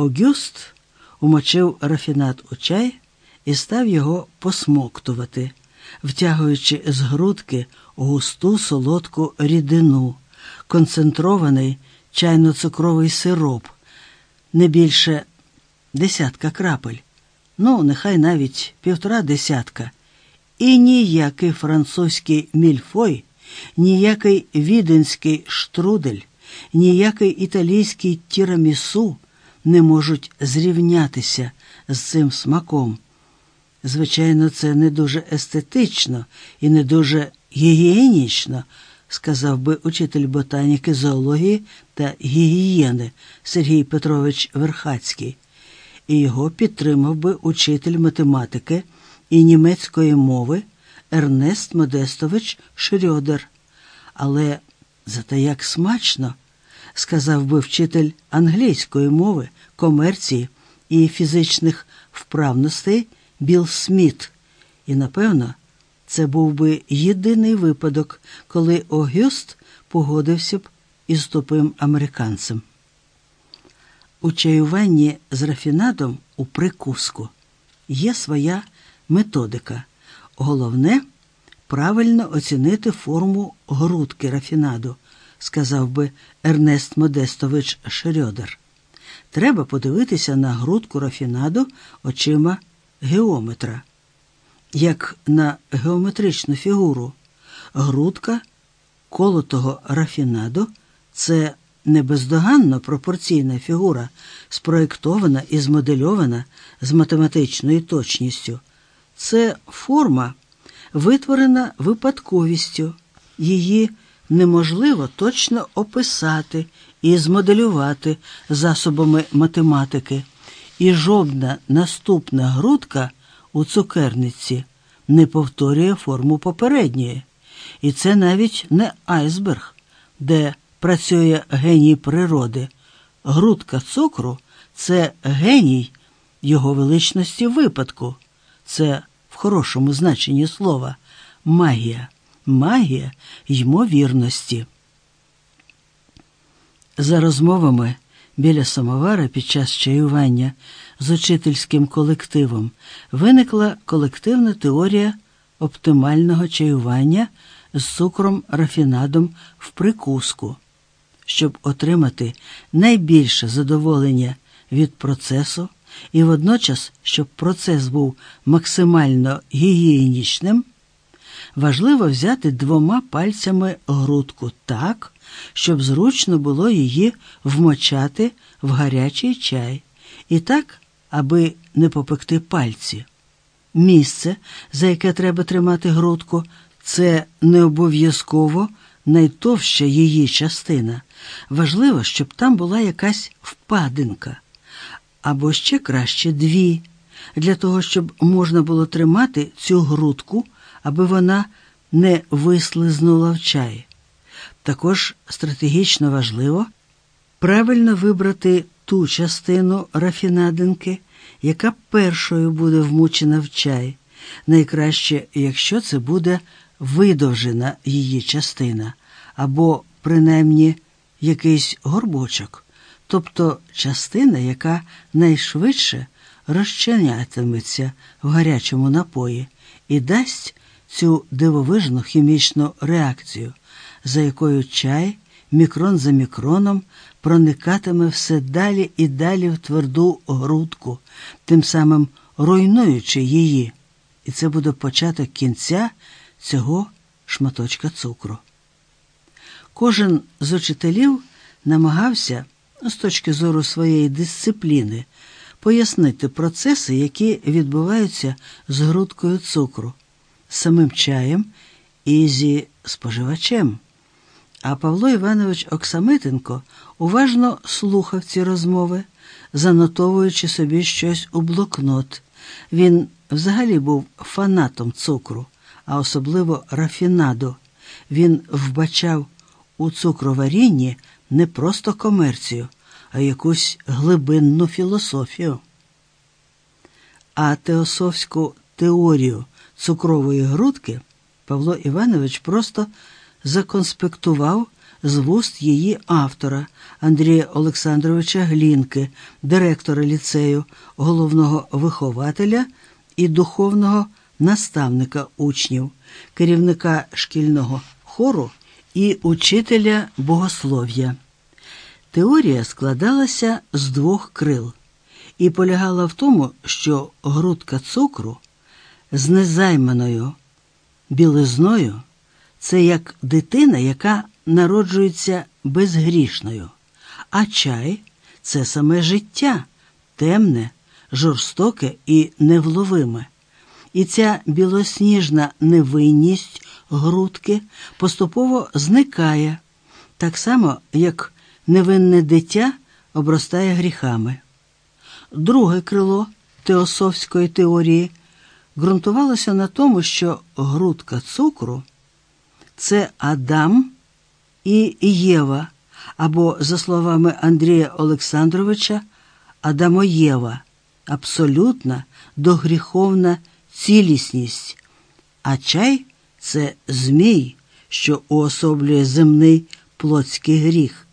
Огюст умочив рафінат у чай і став його посмоктувати, втягуючи з грудки густу солодку рідину, концентрований чайно-цукровий сироп, не більше десятка крапель, ну, нехай навіть півтора десятка. І ніякий французький мільфой, ніякий віденський штрудель, ніякий італійський тірамісу не можуть зрівнятися з цим смаком. Звичайно, це не дуже естетично і не дуже гігієнічно, сказав би учитель ботаніки, зоології та гігієни Сергій Петрович Верхацький, і його підтримав би учитель математики і німецької мови Ернест Модестович Шрьодер. Але зате як смачно, сказав би вчитель англійської мови, комерції і фізичних вправностей Білл Сміт. І, напевно, це був би єдиний випадок, коли Огюст погодився б із тупим американцем. У чаюванні з рафінадом у прикуску є своя методика. Головне правильно оцінити форму грудки рафінаду, сказав би Ернест Модестович Шрьодер. Треба подивитися на грудку рафінаду очима геометра, як на геометричну фігуру. Грудка колотого рафінаду це не бездоганно пропорційна фігура, спроєктована і змодельована з математичною точністю. Це форма, витворена випадковістю. Її неможливо точно описати і змоделювати засобами математики, і жодна наступна грудка у цукерниці не повторює форму попередньої. І це навіть не айсберг, де працює геній природи. Грудка цукру це геній його величності випадку. Це в хорошому значенні слова магія, магія ймовірності. За розмовами біля самовара під час чаювання з учительським колективом виникла колективна теорія оптимального чаювання з цукром рафінадом в прикуску, щоб отримати найбільше задоволення від процесу і водночас, щоб процес був максимально гігієнічним, важливо взяти двома пальцями грудку так, щоб зручно було її вмочати в гарячий чай, і так, аби не попекти пальці. Місце, за яке треба тримати грудку, це не обов'язково найтовща її частина. Важливо, щоб там була якась впадинка, або ще краще дві, для того, щоб можна було тримати цю грудку, аби вона не вислизнула в чай. Також стратегічно важливо правильно вибрати ту частину рафінадинки, яка першою буде вмучена в чай, найкраще, якщо це буде видовжена її частина, або, принаймні, якийсь горбочок, тобто частина, яка найшвидше розчинятиметься в гарячому напої і дасть цю дивовижну хімічну реакцію, за якою чай мікрон за мікроном проникатиме все далі і далі в тверду грудку, тим самим руйнуючи її. І це буде початок кінця цього шматочка цукру. Кожен з учителів намагався, з точки зору своєї дисципліни, пояснити процеси, які відбуваються з грудкою цукру, самим чаєм і зі споживачем. А Павло Іванович Оксамитенко уважно слухав ці розмови, занотовуючи собі щось у блокнот. Він взагалі був фанатом цукру, а особливо рафінаду. Він вбачав у цукроварінні не просто комерцію, а якусь глибинну філософію. А теософську теорію цукрової грудки Павло Іванович просто законспектував з вуст її автора Андрія Олександровича Глінки, директора ліцею, головного вихователя і духовного наставника учнів, керівника шкільного хору і учителя богослов'я. Теорія складалася з двох крил і полягала в тому, що грудка цукру з незайманою білизною це як дитина, яка народжується безгрішною, а чай це саме життя, темне, жорстоке і невловиме. І ця білосніжна невинність грудки поступово зникає, так само, як невинне дитя обростає гріхами. Друге крило теософської теорії ґрунтувалося на тому, що грудка цукру це Адам і Єва, або, за словами Андрія Олександровича, Адамоєва, абсолютна догріховна цілісність, а чай це змій, що уособлює земний плотський гріх.